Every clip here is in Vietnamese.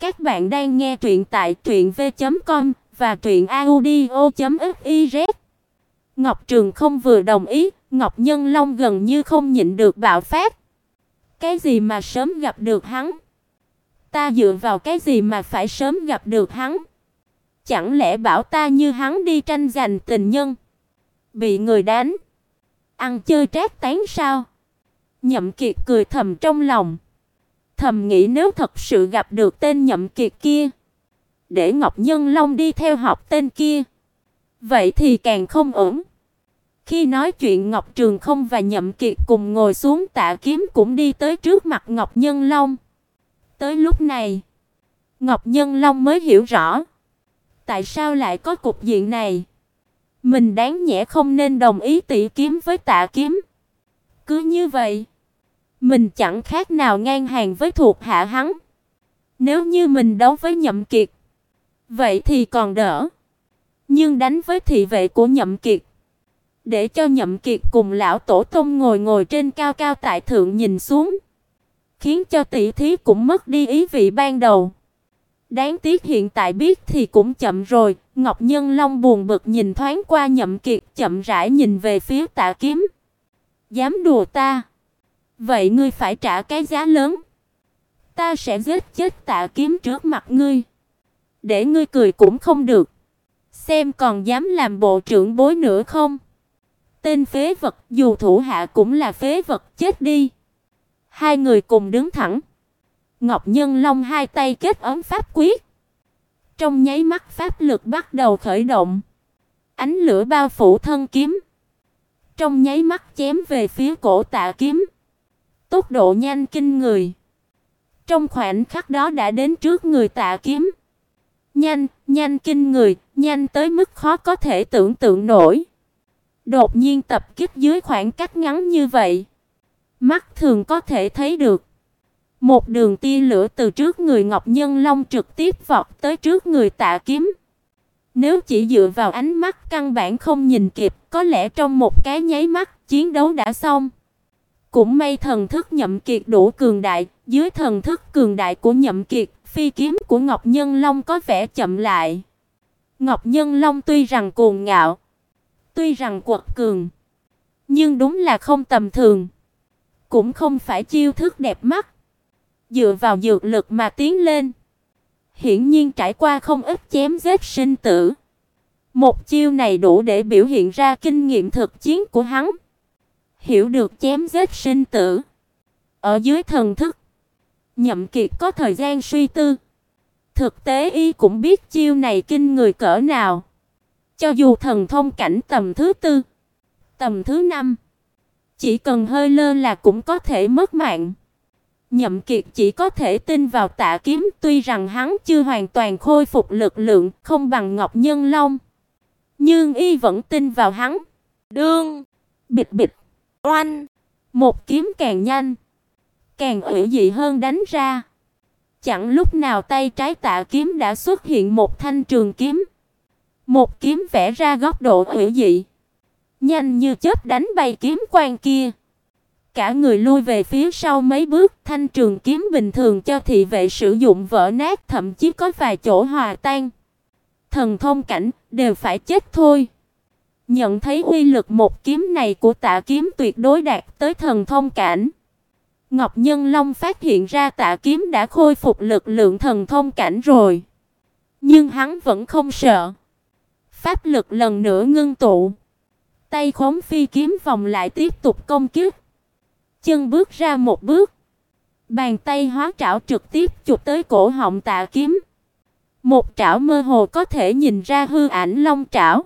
Các bạn đang nghe truyện tại truyệnv.com và truyệnaudio.fiz. Ngọc Trường không vừa đồng ý, Ngọc Nhân Long gần như không nhịn được bạo phát. Cái gì mà sớm gặp được hắn? Ta dựa vào cái gì mà phải sớm gặp được hắn? Chẳng lẽ bảo ta như hắn đi tranh giành tình nhân, bị người đánh, ăn chơi trác tán sao? Nhậm Kiệt cười thầm trong lòng, thầm nghĩ nếu thật sự gặp được tên Nhậm Kiệt kia, để Ngọc Nhân Long đi theo học tên kia, vậy thì càng không ổn. Khi nói chuyện Ngọc Trường Không và Nhậm Kiệt cùng ngồi xuống tạ kiếm cũng đi tới trước mặt Ngọc Nhân Long. Tới lúc này, Ngọc Nhân Long mới hiểu rõ, tại sao lại có cục diện này. Mình đáng nhẽ không nên đồng ý tỷ kiếm với tạ kiếm. Cứ như vậy, mình chẳng khác nào ngang hàng với thuộc hạ hắn. Nếu như mình đấu với Nhậm Kiệt, vậy thì còn đỡ. Nhưng đánh với thị vệ của Nhậm Kiệt, để cho Nhậm Kiệt cùng lão tổ tông ngồi ngồi trên cao cao tại thượng nhìn xuống, khiến cho tỷ thí cũng mất đi ý vị ban đầu. Đáng tiếc hiện tại biết thì cũng chậm rồi, Ngọc Nhân Long buồn bực nhìn thoáng qua Nhậm Kiệt, chậm rãi nhìn về phía Tạ Kiếm. Dám đùa ta? Vậy ngươi phải trả cái giá lớn. Ta sẽ giết chết Tạ Kiếm trước mặt ngươi, để ngươi cười cũng không được. Xem còn dám làm bộ trưởng bối nữa không? Tên phế vật, dù thủ hạ cũng là phế vật, chết đi. Hai người cùng đứng thẳng. Ngọc Nhân Long hai tay kết ấn pháp quyết. Trong nháy mắt pháp lực bắt đầu khởi động. Ánh lửa bao phủ thân kiếm. Trong nháy mắt chém về phía cổ Tạ kiếm. Tốc độ nhanh kinh người. Trong khoảnh khắc đó đã đến trước người Tạ kiếm. Nhanh, nhanh kinh người, nhanh tới mức khó có thể tưởng tượng nổi. Đột nhiên tập kích dưới khoảng cách ngắn như vậy, mắt thường có thể thấy được. Một đường tia lửa từ trước người Ngọc Nhân Long trực tiếp vọt tới trước người Tạ Kiếm. Nếu chỉ dựa vào ánh mắt căn bản không nhìn kịp, có lẽ trong một cái nháy mắt chiến đấu đã xong. Cũng may thần thức Nhậm Kiệt đủ cường đại, dưới thần thức cường đại của Nhậm Kiệt, phi kiếm của Ngọc Nhân Long có vẻ chậm lại. Ngọc Nhân Long tuy rằng cuồng ngạo, tuy rằng quật cường, nhưng đúng là không tầm thường, cũng không phải chiêu thức đẹp mắt, dựa vào dược lực mà tiến lên. Hiển nhiên trải qua không ít chém giết sinh tử. Một chiêu này đủ để biểu hiện ra kinh nghiệm thực chiến của hắn. Hiểu được chém giết sinh tử. Ở dưới thần thức, Nhậm Kiệt có thời gian suy tư. Thực tế y cũng biết chiêu này kinh người cỡ nào. Cho dù thần thông cảnh tầm thứ tư, tầm thứ năm, chỉ cần hơi lơ là cũng có thể mất mạng. Nhậm Kiệt chỉ có thể tin vào Tạ Kiếm, tuy rằng hắn chưa hoàn toàn khôi phục lực lượng, không bằng Ngọc Nhân Long, nhưng y vẫn tin vào hắn. Đương, bịch bịch, oanh, một kiếm càng nhanh, càng ủy dị hơn đánh ra. Chẳng lúc nào tay trái Tạ Kiếm đã xuất hiện một thanh trường kiếm. Một kiếm vẽ ra góc độ ủy dị, nhanh như chớp đánh bay kiếm quang kia cả người lui về phía sau mấy bước, thanh trường kiếm bình thường cho thị vệ sử dụng vỡ nát, thậm chí có vài chỗ hòa tan. Thần thông cảnh đều phải chết thôi. Nhận thấy uy lực một kiếm này của Tạ kiếm tuyệt đối đạt tới thần thông cảnh. Ngọc Nhân Long phát hiện ra Tạ kiếm đã khôi phục lực lượng thần thông cảnh rồi. Nhưng hắn vẫn không sợ. Pháp lực lần nữa ngưng tụ. Tay khống phi kiếm vòng lại tiếp tục công kích chân bước ra một bước, bàn tay hóa trảo trực tiếp chụp tới cổ họng Tạ Kiếm. Một trảo mơ hồ có thể nhìn ra hư ảnh long trảo.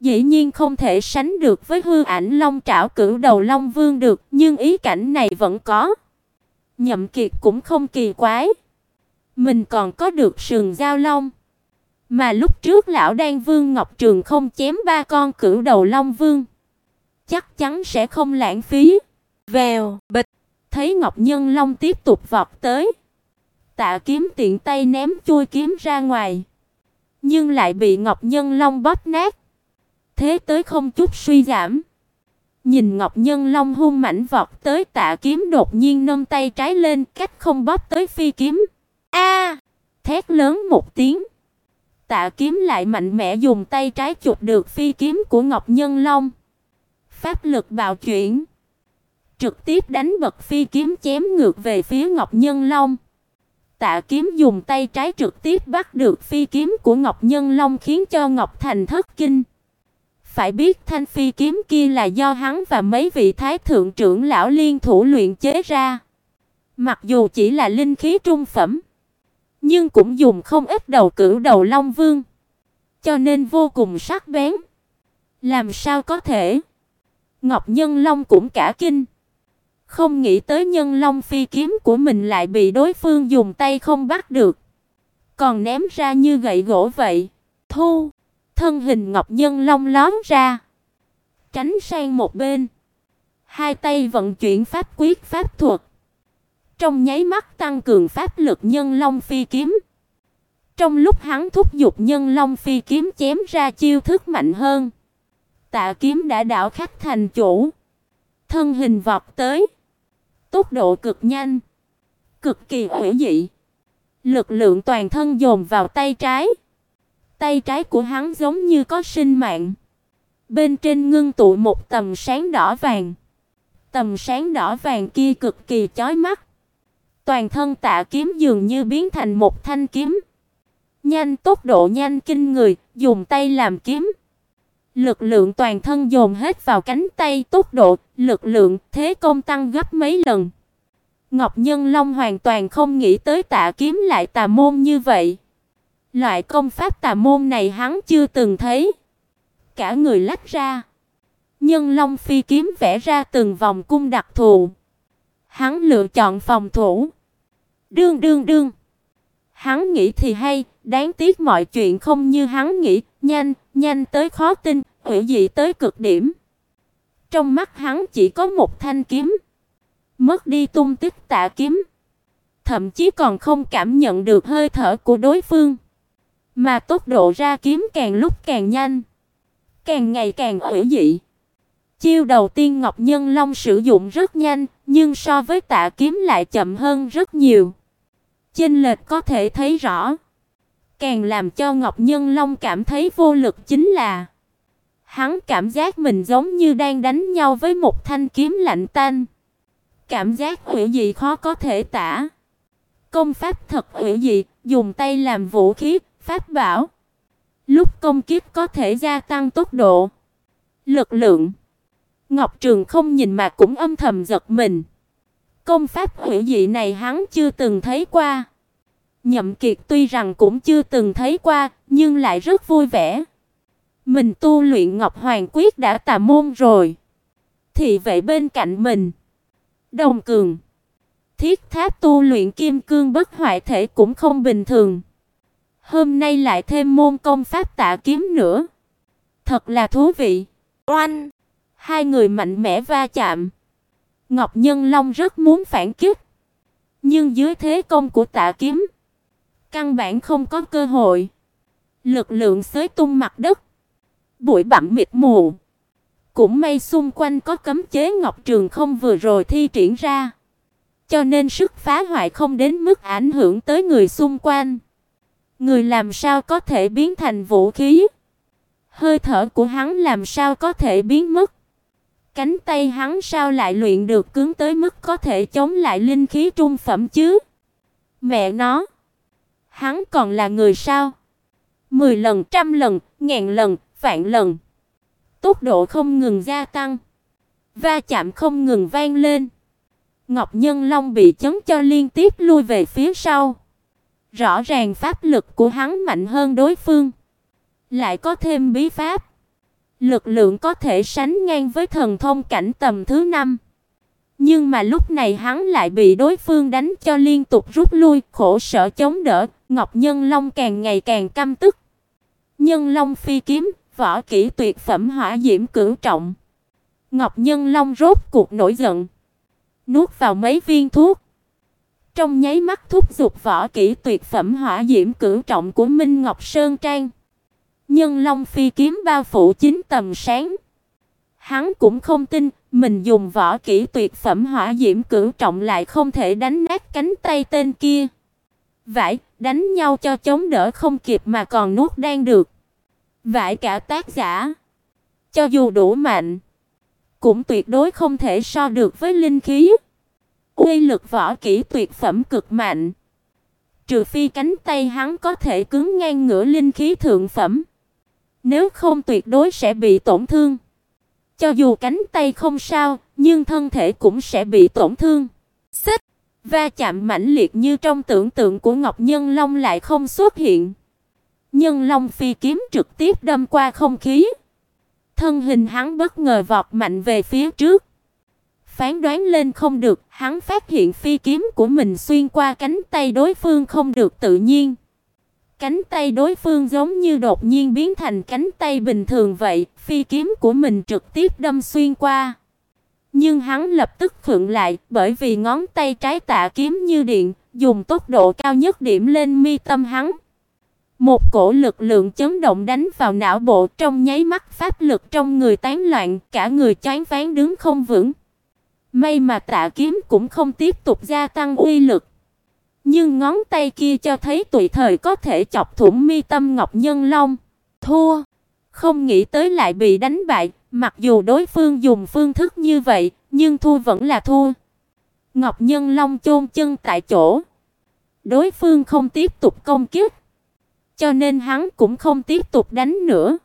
Dĩ nhiên không thể sánh được với hư ảnh long trảo cửu đầu long vương được, nhưng ý cảnh này vẫn có. Nhậm Kiệt cũng không kỳ quái. Mình còn có được sừng giao long. Mà lúc trước lão Đan Vương Ngọc Trường không chém ba con cửu đầu long vương, chắc chắn sẽ không lãng phí. Vèo, bịch, thấy Ngọc Nhân Long tiếp tục vọt tới. Tạ Kiếm tiện tay ném chui kiếm ra ngoài, nhưng lại bị Ngọc Nhân Long bóp nát. Thế tới không chút suy giảm. Nhìn Ngọc Nhân Long hung mãnh vọt tới Tạ Kiếm đột nhiên nâng tay trái lên, cách không bóp tới phi kiếm. A! thét lớn một tiếng. Tạ Kiếm lại mạnh mẽ dùng tay trái chụp được phi kiếm của Ngọc Nhân Long. Pháp lực bạo chuyển, trực tiếp đánh bật phi kiếm chém ngược về phía Ngọc Nhân Long. Tạ Kiếm dùng tay trái trực tiếp bắt được phi kiếm của Ngọc Nhân Long khiến cho Ngọc Thành thất kinh. Phải biết thanh phi kiếm kia là do hắn và mấy vị thái thượng trưởng lão liên thủ luyện chế ra. Mặc dù chỉ là linh khí trung phẩm, nhưng cũng dùng không ít đầu cửu đầu long vương, cho nên vô cùng sắc bén. Làm sao có thể? Ngọc Nhân Long cũng cả kinh. Không nghĩ tới Nhân Long phi kiếm của mình lại bị đối phương dùng tay không bắt được, còn ném ra như gậy gỗ vậy. Thu, thân hình Ngọc Nhân Long lóm ra, tránh sang một bên. Hai tay vận chuyển pháp quyết pháp thuật, trong nháy mắt tăng cường pháp lực nhân long phi kiếm. Trong lúc hắn thúc giục nhân long phi kiếm chém ra chiêu thức mạnh hơn, Tạ kiếm đã đảo khắc thành chủ, thân hình vọt tới, tốc độ cực nhanh, cực kỳ hủy dị. Lực lượng toàn thân dồn vào tay trái. Tay trái của hắn giống như có sinh mạng. Bên trên ngưng tụ một tầm sáng đỏ vàng. Tầm sáng đỏ vàng kia cực kỳ chói mắt. Toàn thân Tạ kiếm dường như biến thành một thanh kiếm. Nhanh tốc độ nhanh kinh người, dùng tay làm kiếm. Lực lượng toàn thân dồn hết vào cánh tay, tốc độ, lực lượng, thế công tăng gấp mấy lần. Ngọc Nhân Long hoàn toàn không nghĩ tới Tạ kiếm lại tà môn như vậy. Loại công pháp tà môn này hắn chưa từng thấy. Cả người lách ra. Nhân Long phi kiếm vẽ ra từng vòng cung đặc thù. Hắn lựa chọn phòng thủ. Đương đương đương. Hắn nghĩ thì hay, đáng tiếc mọi chuyện không như hắn nghĩ, nhanh, nhanh tới khó tin, hủy dị tới cực điểm. Trong mắt hắn chỉ có một thanh kiếm, mất đi tung tích tạ kiếm, thậm chí còn không cảm nhận được hơi thở của đối phương, mà tốc độ ra kiếm càng lúc càng nhanh, càng ngày càng hủy dị. Chiêu đầu tiên Ngọc Nhân Long sử dụng rất nhanh, nhưng so với Tạ kiếm lại chậm hơn rất nhiều. Chênh lệch có thể thấy rõ. Càng làm cho Ngọc Nhân Long cảm thấy vô lực chính là hắn cảm giác mình giống như đang đánh nhau với một thanh kiếm lạnh tanh. Cảm giác hủy dị khó có thể tả. Công pháp thật hủy dị, dùng tay làm vũ khí, pháp bảo. Lúc công kích có thể gia tăng tốc độ, lực lượng. Ngọc Trường không nhìn mà cũng âm thầm giật mình. Công pháp hủy dị này hắn chưa từng thấy qua. Nhậm Kiệt tuy rằng cũng chưa từng thấy qua, nhưng lại rất vui vẻ. Mình tu luyện Ngọc Hoàng quyết đã tà môn rồi. Thì vậy bên cạnh mình, Đồng Cường, Thiết Tháp tu luyện kim cương bất hoại thể cũng không bình thường. Hôm nay lại thêm môn công pháp tạ kiếm nữa. Thật là thú vị. Oanh! Hai người mạnh mẽ va chạm. Ngọc Nhân Long rất muốn phản kích, nhưng dưới thế công của Tạ Kiếm, căn bản không có cơ hội. Lực lượng xới tung mặt đất, bụi bặm mịt mù. Cũng may xung quanh có cấm chế Ngọc Trường không vừa rồi thi triển ra, cho nên sức phá hoại không đến mức ảnh hưởng tới người xung quanh. Người làm sao có thể biến thành vũ khí? Hơi thở của hắn làm sao có thể biến mất? Cánh tay hắn sao lại luyện được cứng tới mức có thể chống lại linh khí trung phẩm chứ? Mẹ nó, hắn còn là người sao? Mười lần, trăm lần, ngàn lần, vạn lần. Tốc độ không ngừng gia tăng, va chạm không ngừng vang lên. Ngọc Nhân Long bị chấn cho liên tiếp lui về phía sau. Rõ ràng pháp lực của hắn mạnh hơn đối phương, lại có thêm bí pháp lực lượng có thể sánh ngang với thần thông cảnh tầm thứ năm. Nhưng mà lúc này hắn lại bị đối phương đánh cho liên tục rút lui, khổ sở chống đỡ, Ngọc Nhân Long càng ngày càng căm tức. Nhân Long phi kiếm, võ kỹ tuyệt phẩm hỏa diễm cửu trọng. Ngọc Nhân Long rốt cuộc nổi giận, nuốt vào mấy viên thuốc. Trong nháy mắt thúc giục võ kỹ tuyệt phẩm hỏa diễm cửu trọng của Minh Ngọc Sơn Trang. Nhân Long phi kiếm bao phủ chín tầm sáng. Hắn cũng không tin, mình dùng võ kỹ tuyệt phẩm hỏa diễm cửu trọng lại không thể đánh nát cánh tay tên kia. vãi đánh nhau cho chống đỡ không kịp mà còn nuốt đang được. vãi cả tác giả, cho dù đủ mạnh, cũng tuyệt đối không thể so được với linh khí. Uy lực võ kỹ tuyệt phẩm cực mạnh. Trừ phi cánh tay hắn có thể cứng ngang ngửa linh khí thượng phẩm, nếu không tuyệt đối sẽ bị tổn thương. Cho dù cánh tay không sao, nhưng thân thể cũng sẽ bị tổn thương. Xích, va chạm mãnh liệt như trong tưởng tượng của Ngọc Nhân Long lại không xuất hiện. Nhân Long phi kiếm trực tiếp đâm qua không khí. Thân hình hắn bất ngờ vọt mạnh về phía trước. Phán đoán lên không được, hắn phát hiện phi kiếm của mình xuyên qua cánh tay đối phương không được tự nhiên. Cánh tay đối phương giống như đột nhiên biến thành cánh tay bình thường vậy, phi kiếm của mình trực tiếp đâm xuyên qua. Nhưng hắn lập tức khựng lại, bởi vì ngón tay trái tạ kiếm như điện, dùng tốc độ cao nhất điểm lên mi tâm hắn. Một cổ lực lượng chấn động đánh vào não bộ, trong nháy mắt pháp lực trong người tán loạn, cả người choáng váng đứng không vững. May mà tạ kiếm cũng không tiếp tục gia tăng uy lực. Nhưng ngón tay kia cho thấy tùy thời có thể chọc thủng mi tâm Ngọc Nhân Long. Thua, không nghĩ tới lại bị đánh bại, mặc dù đối phương dùng phương thức như vậy, nhưng thua vẫn là thua. Ngọc Nhân Long chôn chân tại chỗ. Đối phương không tiếp tục công kích, cho nên hắn cũng không tiếp tục đánh nữa.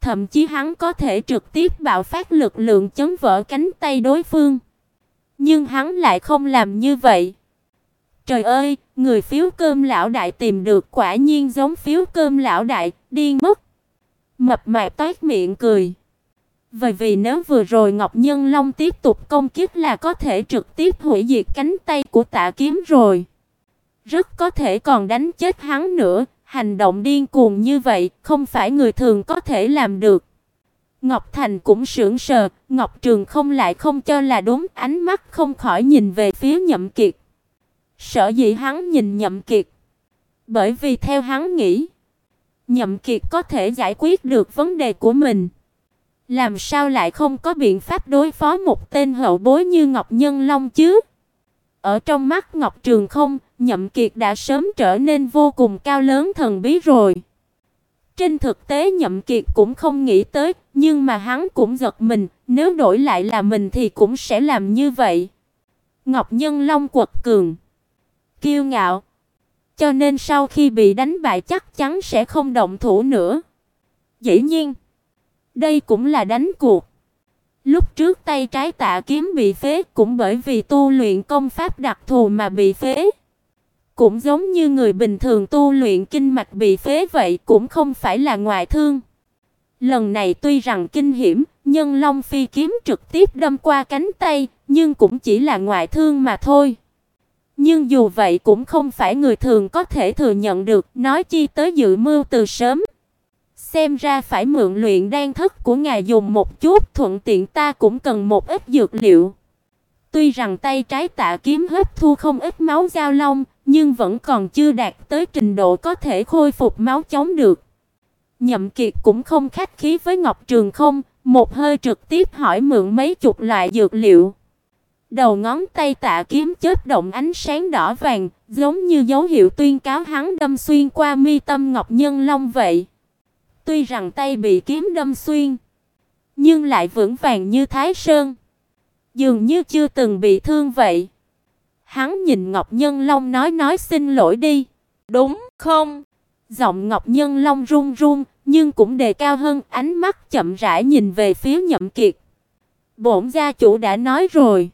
Thậm chí hắn có thể trực tiếp bạo phát lực lượng chấn vỡ cánh tay đối phương. Nhưng hắn lại không làm như vậy. Trời ơi, người phiếu cơm lão đại tìm được quả nhiên giống phiếu cơm lão đại, điên mất. Mập mạp toát miệng cười. Bởi vì nếu vừa rồi Ngọc Nhân Long tiếp tục công kích là có thể trực tiếp hủy diệt cánh tay của Tạ Kiếm rồi. Rất có thể còn đánh chết hắn nữa, hành động điên cuồng như vậy không phải người thường có thể làm được. Ngọc Thành cũng sững sờ, Ngọc Trường không lại không cho là đúng, ánh mắt không khỏi nhìn về phía Nhậm Kiệt. Sở dĩ hắn nhìn Nhậm Kiệt, bởi vì theo hắn nghĩ, Nhậm Kiệt có thể giải quyết được vấn đề của mình. Làm sao lại không có biện pháp đối phó một tên hậu bối như Ngọc Nhân Long chứ? Ở trong mắt Ngọc Trường Không, Nhậm Kiệt đã sớm trở nên vô cùng cao lớn thần bí rồi. Trên thực tế Nhậm Kiệt cũng không nghĩ tới, nhưng mà hắn cũng giật mình, nếu đổi lại là mình thì cũng sẽ làm như vậy. Ngọc Nhân Long quật cường, kiêu ngạo, cho nên sau khi bị đánh bại chắc chắn sẽ không động thủ nữa. Dĩ nhiên, đây cũng là đánh cuộc. Lúc trước tay trái Tạ Kiếm bị phế cũng bởi vì tu luyện công pháp đặc thù mà bị phế. Cũng giống như người bình thường tu luyện kinh mạch bị phế vậy, cũng không phải là ngoại thương. Lần này tuy rằng kinh hiểm, Nhân Long phi kiếm trực tiếp đâm qua cánh tay, nhưng cũng chỉ là ngoại thương mà thôi. Nhưng dù vậy cũng không phải người thường có thể thừa nhận được, nói chi tới dự mưu từ sớm. Xem ra phải mượn luyện đan thức của ngài dùng một chút, thuận tiện ta cũng cần một ít dược liệu. Tuy rằng tay trái Tạ Kiếm hấp thu không ít máu giao long, nhưng vẫn còn chưa đạt tới trình độ có thể khôi phục máu chống được. Nhậm Kiệt cũng không khách khí với Ngọc Trường Không, một hơi trực tiếp hỏi mượn mấy chục loại dược liệu. Đầu ngón tay Tạ Kiếm chớp động ánh sáng đỏ vàng, giống như dấu hiệu tuyên cáo hắn đâm xuyên qua mi tâm Ngọc Nhân Long vậy. Tuy rằng tay bị kiếm đâm xuyên, nhưng lại vững vàng như Thái Sơn, dường như chưa từng bị thương vậy. Hắn nhìn Ngọc Nhân Long nói nói xin lỗi đi. Đúng không? Giọng Ngọc Nhân Long run run, nhưng cũng đề cao hơn, ánh mắt chậm rãi nhìn về phía Nhậm Kiệt. Bổn gia chủ đã nói rồi,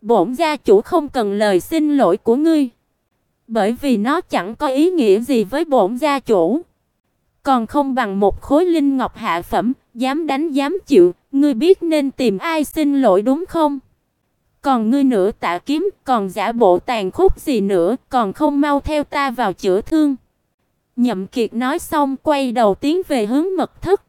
bổn gia chủ không cần lời xin lỗi của ngươi, bởi vì nó chẳng có ý nghĩa gì với bổn gia chủ. Còn không bằng một khối linh ngọc hạ phẩm, dám đánh dám chịu, ngươi biết nên tìm ai xin lỗi đúng không? Còn ngươi nữa Tạ Kiếm, còn giả bộ tàn khốc gì nữa, còn không mau theo ta vào chữa thương. Nhậm Kiệt nói xong quay đầu tiến về hướng mật thất.